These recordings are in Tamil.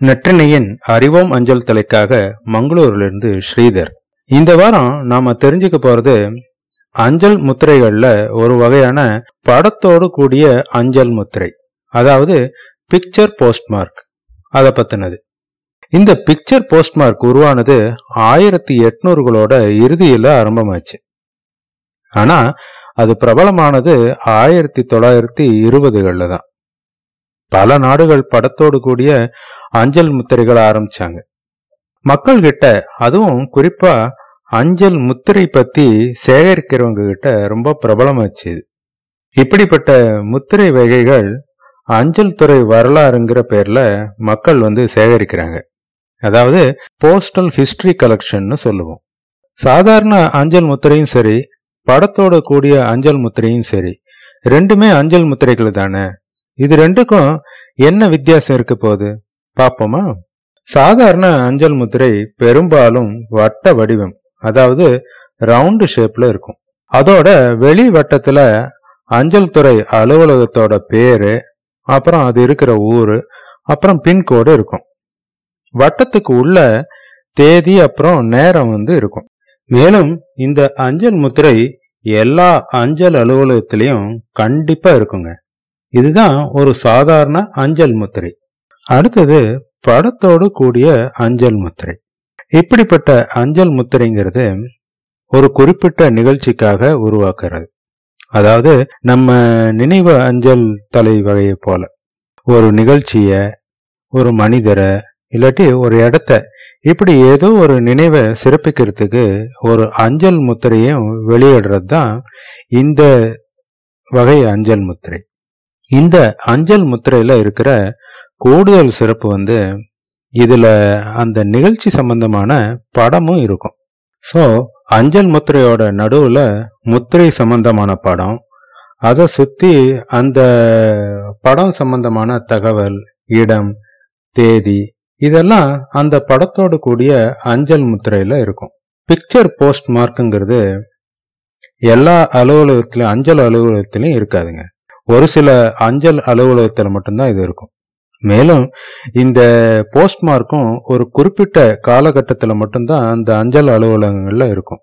நற்றினையின் அறிவோம் அஞ்சல் தலைக்காக மங்களூரிலிருந்து ஸ்ரீதர். இந்த வாரம் நாம தெரிஞ்சுக்க போறது அஞ்சல் முத்திரைகள்ல ஒரு வகையான படத்தோடு கூடிய அஞ்சல் முத்திரை அதாவது பிக்சர் போஸ்ட்மார்க். அதை பத்தினது. இந்த பிக்சர் போஸ்ட்மார்க் உருவானது ஆயிரத்தி எட்நூறுகளோட இறுதியில ஆரம்பமாச்சு. ஆனா அது பிரபலமானது ஆயிரத்தி தொள்ளாயிரத்தி இருபதுகள்ல தான். பல நாடுகள் படத்தோடு கூடிய அஞ்சல் முத்திரைகள் ஆரம்பிச்சாங்க. மக்கள் கிட்ட அதுவும் குறிப்பா அஞ்சல் முத்திரை பத்தி சேகரிக்கிறவங்க கிட்ட ரொம்ப பிரபலமாச்சு இது. இப்படிப்பட்ட முத்திரை வகைகள் அஞ்சல் துறை வரலாறுங்கிற பேர்ல மக்கள் வந்து சேகரிக்கிறாங்க. அதாவது போஸ்டல் ஹிஸ்டரி கலெக்ஷன்னு சொல்லுவோம். சாதாரண அஞ்சல் முத்திரையும் சரி படத்தோட கூடிய அஞ்சல் முத்திரையும் சரி ரெண்டுமே அஞ்சல் முத்திரைகள் தானே? இது ரெண்டுக்கும் என்ன வித்தியாசம் இருக்க போகுது? பார்ப்போமா? சாதாரண அஞ்சல் முத்திரை பெரும்பாலும் வட்ட வடிவம் அதாவது ரவுண்டு ஷேப்ல இருக்கும். அதோட வெளி வட்டத்துல அஞ்சல் துறை அலுவலகத்தோட பேரு அப்புறம் அது இருக்கிற ஊரு அப்புறம் பின்கோடு இருக்கும். வட்டத்துக்கு உள்ள தேதி அப்புறம் நேரம் வந்து இருக்கும். மேலும் இந்த அஞ்சல் முத்திரை எல்லா அஞ்சல் அலுவலகத்திலையும் கண்டிப்பா இருக்குங்க. இதுதான் ஒரு சாதாரண அஞ்சல் முத்திரை. அடுத்தது படத்தோடு கூடிய அஞ்சல் முத்திரை. இப்படிப்பட்ட அஞ்சல் முத்திரைங்கிறது ஒரு குறிப்பிட்ட நிகழ்ச்சிக்காக உருவாக்குறது. அதாவது நம்ம நினைவு அஞ்சல் தலை வகையை போல. ஒரு நிகழ்ச்சிய ஒரு மனிதரை இல்லாட்டி ஒரு இடத்த இப்படி ஏதோ ஒரு நினைவை சிறப்பிக்கிறதுக்கு ஒரு அஞ்சல் முத்திரையும் வெளியிடுறது தான் இந்த வகை அஞ்சல் முத்திரை. இந்த அஞ்சல் முத்திரையில இருக்கிற கூடுதல் சிறப்பு வந்து இதில் அந்த நிகழ்ச்சி சம்பந்தமான படமும் இருக்கும். ஸோ அஞ்சல் முத்திரையோட நடுவில் முத்திரை சம்பந்தமான படம். அதை சுற்றி அந்த படம் சம்பந்தமான தகவல் இடம் தேதி இதெல்லாம் அந்த படத்தோடு கூடிய அஞ்சல் முத்திரையில் இருக்கும். பிக்சர் போஸ்ட் மார்க்குங்கிறது எல்லா அலுவலகத்திலும் அஞ்சல் அலுவலகத்திலையும் இருக்காதுங்க. ஒரு சில அஞ்சல் அலுவலகத்தில் மட்டும்தான் இது இருக்கும். மேலும் இந்த போஸ்ட்மார்க்கும் ஒரு குறிப்பிட்ட காலகட்டத்தில் மட்டும்தான் அந்த அஞ்சல் அலுவலகங்கள்ல இருக்கும்.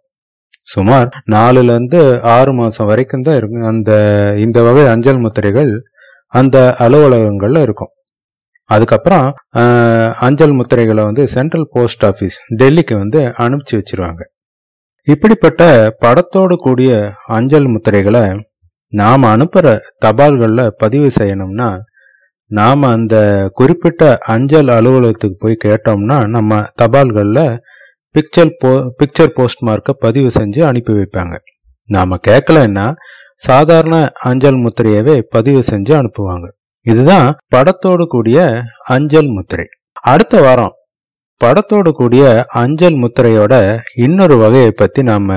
சுமார் நாலுல இருந்து ஆறு மாசம் வரைக்கும் தான் இருக்கும். அந்த இந்த வகை அஞ்சல் முத்திரைகள் அந்த அலுவலகங்கள்ல இருக்கும். அதுக்கப்புறம் அஞ்சல் முத்திரைகளை வந்து சென்ட்ரல் போஸ்ட் ஆஃபீஸ் டெல்லிக்கு வந்து அனுப்பிச்சு வச்சிருவாங்க. இப்படிப்பட்ட படத்தோடு கூடிய அஞ்சல் முத்திரைகளை நாம் அனுப்புற தபால்களில் பதிவு செய்யணும்னா நாம் அந்த குறிப்பிட்ட அஞ்சல் அலுவலகத்துக்கு போய் கேட்டோம்னா நம்ம தபால்களில் பிக்சர் போ பிக்சர் போஸ்ட் மார்க்கை பதிவு செஞ்சு அனுப்பி வைப்பாங்க. நாம் கேட்கலன்னா சாதாரண அஞ்சல் முத்திரையவே பதிவு செஞ்சு அனுப்புவாங்க. இதுதான் படத்தோடு கூடிய அஞ்சல் முத்திரை. அடுத்த வாரம் படத்தோடு கூடிய அஞ்சல் முத்திரையோட இன்னொரு வகையை பற்றி நாம்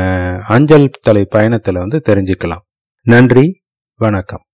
அஞ்சல் தலை பயணத்தில் வந்து தெரிஞ்சுக்கலாம். நன்றி வணக்கம்.